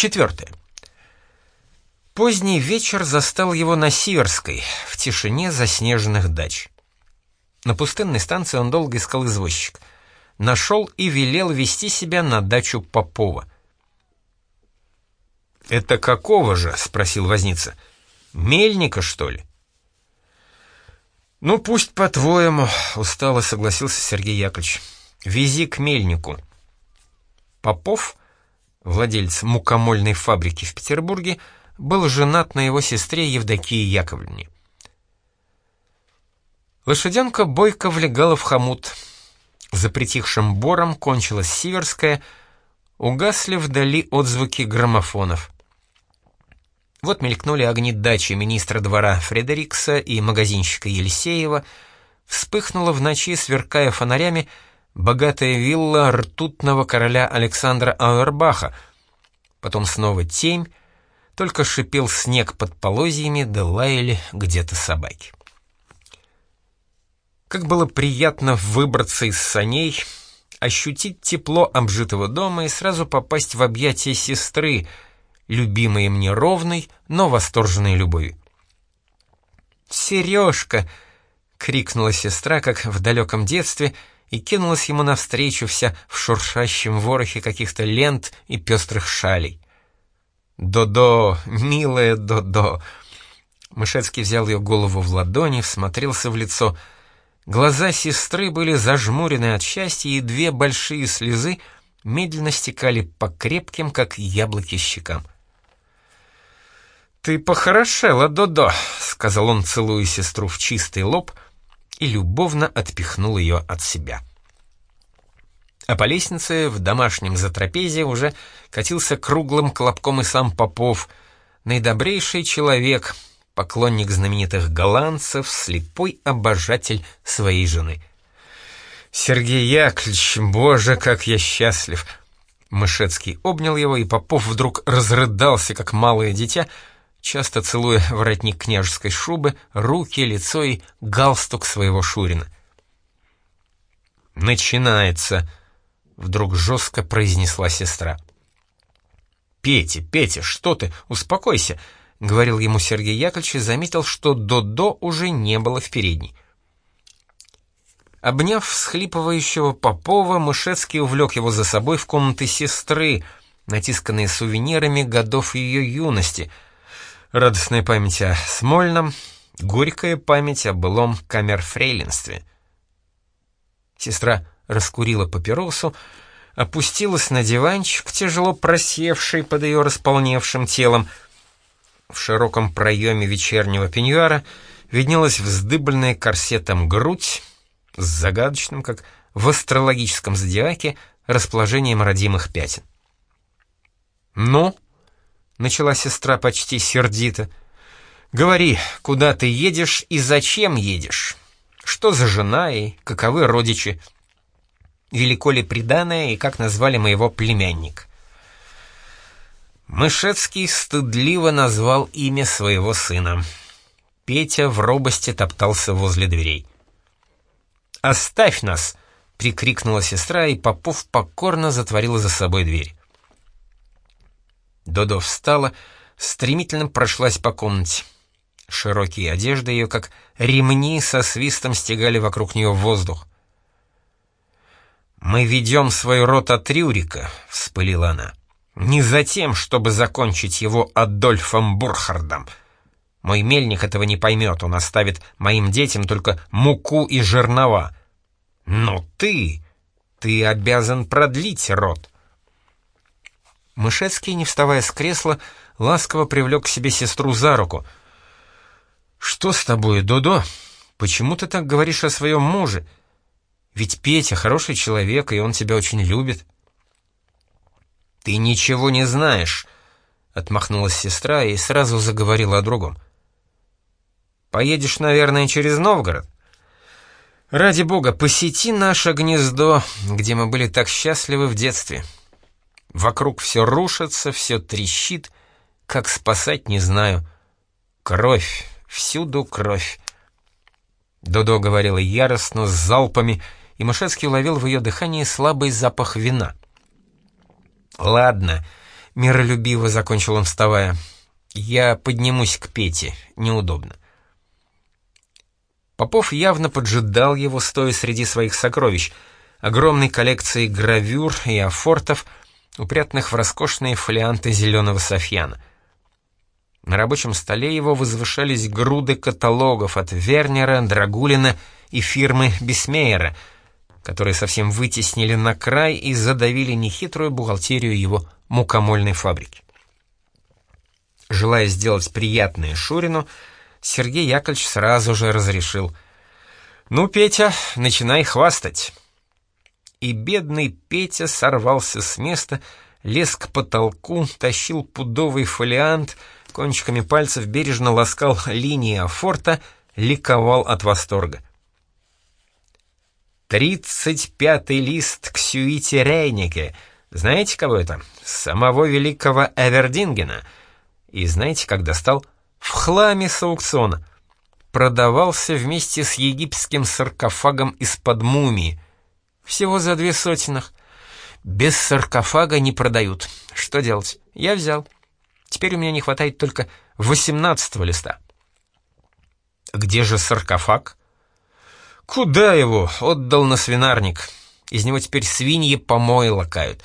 Четвертое. Поздний вечер застал его на Сиверской, в тишине заснеженных дач. На пустынной станции он долго искал извозчик. Нашел и велел вести себя на дачу Попова. «Это какого же?» — спросил возница. «Мельника, что ли?» «Ну, пусть по-твоему», — устало согласился Сергей Яковлевич. «Вези к мельнику». Попов, владелец мукомольной фабрики в Петербурге, был женат на его сестре Евдокии Яковлевне. Лошаденка бойко влегала в хомут. За притихшим бором кончилась Сиверская, угасли вдали отзвуки граммофонов. Вот мелькнули огни дачи министра двора Фредерикса и магазинщика Елисеева, вспыхнула в ночи, сверкая фонарями, богатая вилла ртутного короля Александра Ауэрбаха, потом снова темь, только шипел снег под полозьями, да лаяли где-то собаки. Как было приятно выбраться из саней, ощутить тепло обжитого дома и сразу попасть в объятия сестры, любимой мне ровной, но восторженной любовью. «Сережка!» — крикнула сестра, как в далеком детстве, и кинулась ему навстречу вся в шуршащем ворохе каких-то лент и пестрых шалей. «Додо, милая Додо!» Мышецкий взял ее голову в ладони, всмотрелся в лицо. Глаза сестры были зажмурены от счастья, и две большие слезы медленно стекали по крепким, как яблоки, щекам. «Ты похорошела, Додо», — сказал он, целуя сестру в чистый лоб, и любовно отпихнул ее от себя. А по лестнице в домашнем затрапезе уже катился круглым колобком и сам Попов, наидобрейший человек, поклонник знаменитых голландцев, слепой обожатель своей жены. «Сергей Яковлевич, боже, как я счастлив!» Мышецкий обнял его, и Попов вдруг разрыдался, как малое дитя — часто целуя воротник княжеской шубы, руки, лицо и галстук своего Шурина. «Начинается», — вдруг жестко произнесла сестра. «Петя, Петя, что ты? Успокойся», — говорил ему Сергей Яковлевич и заметил, что Додо уже не было в передней. Обняв всхлипывающего Попова, Мышецкий увлек его за собой в комнаты сестры, натисканные сувенирами годов ее юности — Радостная память о Смольном, горькая память о былом камерфрейлинстве. Сестра раскурила папиросу, опустилась на диванчик, тяжело просевший под ее располневшим телом. В широком проеме вечернего пеньюара виднелась вздыбленная корсетом грудь с загадочным, как в астрологическом зодиаке, расположением родимых пятен. «Ну?» Начала сестра почти сердито. «Говори, куда ты едешь и зачем едешь? Что за жена и каковы родичи? Велико ли преданное и как назвали моего племянника?» Мышецкий стыдливо назвал имя своего сына. Петя в робости топтался возле дверей. «Оставь нас!» — прикрикнула сестра, и Попов покорно затворила за собой дверь. Додо встала, стремительно прошлась по комнате. Широкие одежды ее, как ремни, со свистом стегали вокруг нее воздух. «Мы ведем свой род от Рюрика», — вспылила она. «Не за тем, чтобы закончить его Адольфом Бурхардом. Мой мельник этого не поймет, он оставит моим детям только муку и жернова. Но ты, ты обязан продлить род». Мышецкий, не вставая с кресла, ласково привлек к себе сестру за руку. «Что с тобой, Додо? Почему ты так говоришь о своем муже? Ведь Петя хороший человек, и он тебя очень любит». «Ты ничего не знаешь», — отмахнулась сестра и сразу заговорила о другом. «Поедешь, наверное, через Новгород?» «Ради бога, посети наше гнездо, где мы были так счастливы в детстве. Вокруг все рушится, все трещит. Как спасать, не знаю. Кровь, всюду кровь. Додо говорила яростно, с залпами, и Мышецкий уловил в ее дыхании слабый запах вина. «Ладно, — миролюбиво закончил он, вставая. «Я поднимусь к Пете, неудобно». Попов явно поджидал его, стоя среди своих сокровищ, огромной коллекции гравюр и афортов, упрятанных в роскошные фолианты зеленого софьяна. На рабочем столе его возвышались груды каталогов от Вернера, Драгулина и фирмы Бисмейера, которые совсем вытеснили на край и задавили нехитрую бухгалтерию его мукомольной фабрики. Желая сделать приятное Шурину, Сергей Яковлевич сразу же разрешил. «Ну, Петя, начинай хвастать». И бедный Петя сорвался с места, лез к потолку, тащил пудовый фолиант, кончиками пальцев бережно ласкал линии афорта, ликовал от восторга. «Тридцать пятый лист к сюите Рейнике. Знаете, кого это? Самого великого Эвердингена. И знаете, как достал?» в хламе с аукциона. Продавался вместе с египетским саркофагом из-под мумии. Всего за две сотенах. Без саркофага не продают. Что делать? Я взял. Теперь у меня не хватает только восемнадцатого листа. Где же саркофаг? Куда его? Отдал на свинарник. Из него теперь свиньи помои лакают.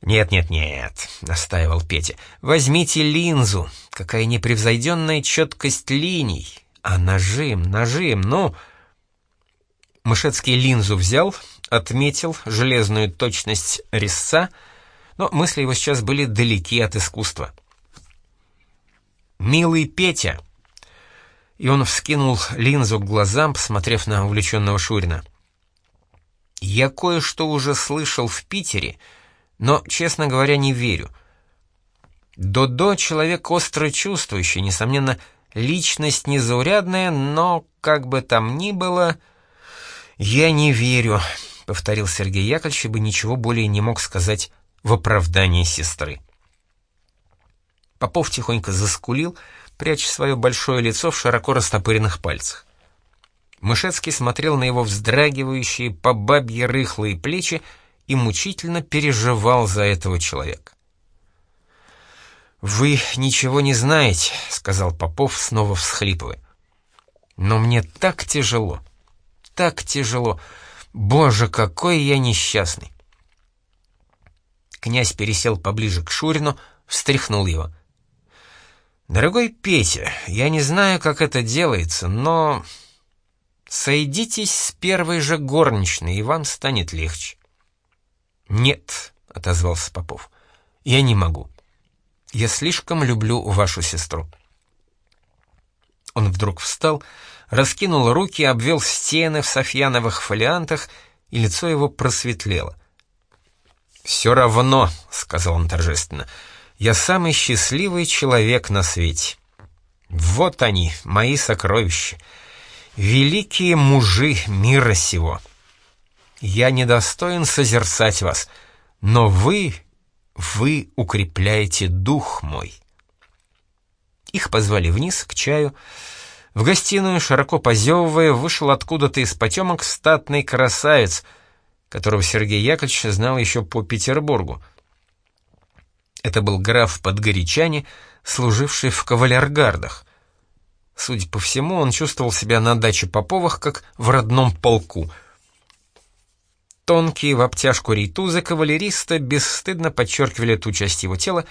«Нет-нет-нет», — настаивал Петя, — «возьмите линзу. Какая непревзойденная четкость линий. А нажим, нажим, ну...» Мышецкий линзу взял, отметил железную точность резца, но мысли его сейчас были далеки от искусства. «Милый Петя!» И он вскинул линзу к глазам, посмотрев на увлеченного Шурина. «Я кое-что уже слышал в Питере», но, честно говоря, не верю. Додо — человек остро чувствующий, несомненно, личность незаурядная, но, как бы там ни было... «Я не верю», — повторил Сергей Яковлевич, ибо ничего более не мог сказать в оправдании сестры. Попов тихонько заскулил, пряча свое большое лицо в широко растопыренных пальцах. Мышецкий смотрел на его вздрагивающие по бабье рыхлые плечи и мучительно переживал за этого человека. «Вы ничего не знаете», — сказал Попов, снова всхлипывая. «Но мне так тяжело, так тяжело. Боже, какой я несчастный!» Князь пересел поближе к Шурину, встряхнул его. «Дорогой Петя, я не знаю, как это делается, но сойдитесь с первой же горничной, и вам станет легче. «Нет», — отозвался Попов, — «я не могу. Я слишком люблю вашу сестру». Он вдруг встал, раскинул руки, обвел стены в софьяновых фолиантах, и лицо его просветлело. «Все равно», — сказал он торжественно, — «я самый счастливый человек на свете. Вот они, мои сокровища, великие мужи мира сего». Я недостоин созерцать вас, но вы, вы укрепляете дух мой». Их позвали вниз, к чаю. В гостиную, широко позевывая, вышел откуда-то из потемок статный красавец, которого Сергей Яковлевич знал еще по Петербургу. Это был граф Подгорячане, служивший в кавалергардах. Судя по всему, он чувствовал себя на даче Поповых, как в родном полку — Тонкие в обтяжку рейтузы кавалериста бесстыдно подчеркивали ту часть его тела,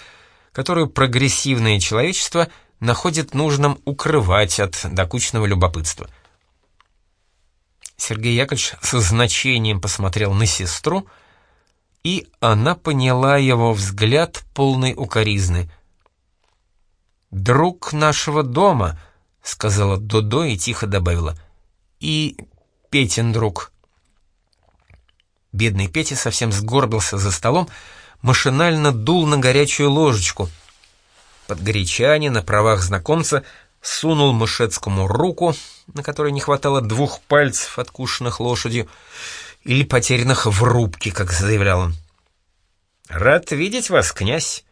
которую прогрессивное человечество находит нужным укрывать от докучного любопытства. Сергей Яковлевич со значением посмотрел на сестру, и она поняла его взгляд полный укоризны. «Друг нашего дома», — сказала Додо и тихо добавила, — «и Петин друг». Бедный Петя совсем сгорбился за столом, машинально дул на горячую ложечку. Подгорячане на правах знакомца сунул Мышецкому руку, на которой не хватало двух пальцев, откушенных лошадью, или потерянных в рубке, как заявлял он. «Рад видеть вас, князь.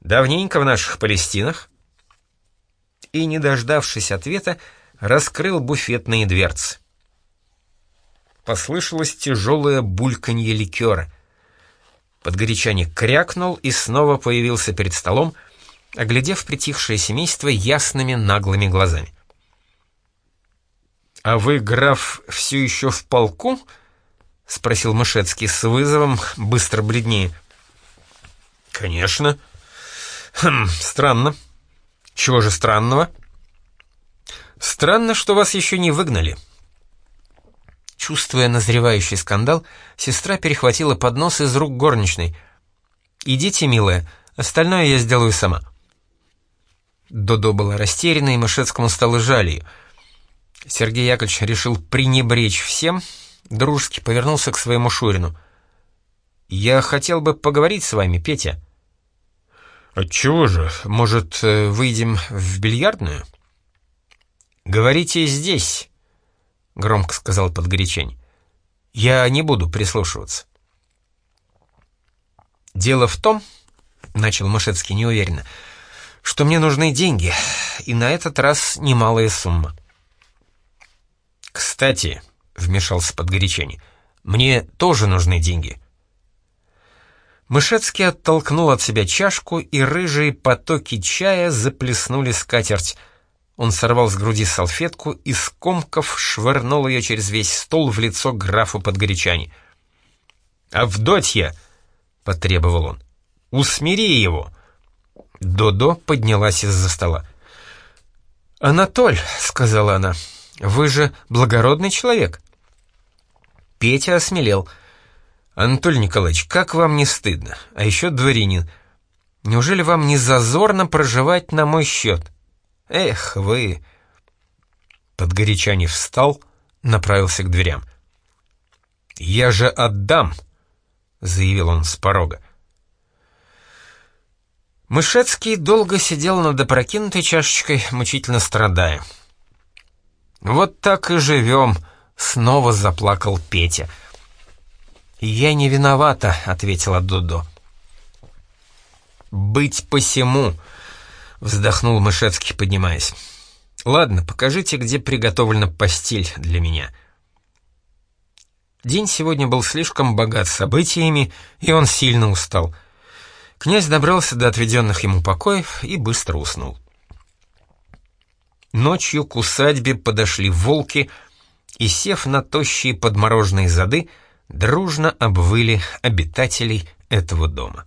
Давненько в наших Палестинах». И, не дождавшись ответа, раскрыл буфетные дверцы послышалось тяжелое бульканье ликера. Подгорячанник крякнул и снова появился перед столом, оглядев притихшее семейство ясными наглыми глазами. «А вы, граф, все еще в полку?» — спросил Мышецкий с вызовом, быстро бледнее. «Конечно». «Хм, странно. Чего же странного?» «Странно, что вас еще не выгнали». Чувствуя назревающий скандал, сестра перехватила поднос из рук горничной. «Идите, милая, остальное я сделаю сама». Додо была растеряна, и Мышецкому стало жаль ее. Сергей Яковлевич решил пренебречь всем, дружески повернулся к своему Шурину. «Я хотел бы поговорить с вами, Петя». «Отчего же? Может, э, выйдем в бильярдную?» «Говорите здесь», — громко сказал Подгорячень. «Я не буду прислушиваться». «Дело в том», — начал Мышецкий неуверенно, — «что мне нужны деньги, и на этот раз немалая сумма». «Кстати», — вмешался Подгорячень, — «мне тоже нужны деньги». Мышецкий оттолкнул от себя чашку, и рыжие потоки чая заплеснули скатерть — он сорвал с груди салфетку и, скомков, швырнул ее через весь стол в лицо графу подгорячани. «Авдотья!» — потребовал он. «Усмири его!» Додо поднялась из-за стола. «Анатоль», — сказала она, — «вы же благородный человек». Петя осмелел. «Анатолий Николаевич, как вам не стыдно? А еще дворянин. Неужели вам не зазорно проживать на мой счет?» Эх, вы...» Подгорячанев встал, направился к дверям. «Я же отдам!» — заявил он с порога. Мышецкий долго сидел над опрокинутой чашечкой, мучительно страдая. «Вот так и живем», — снова заплакал Петя. «Я не виновата», — ответила Дудо. «Быть посему», — вздохнул Мышецкий, поднимаясь. «Ладно, покажите, где приготовлена постель для меня». День сегодня был слишком богат событиями, и он сильно устал. Князь добрался до отведенных ему покоев и быстро уснул. Ночью к усадьбе подошли волки и, сев на тощие подмороженные зады, дружно обвыли обитателей этого дома.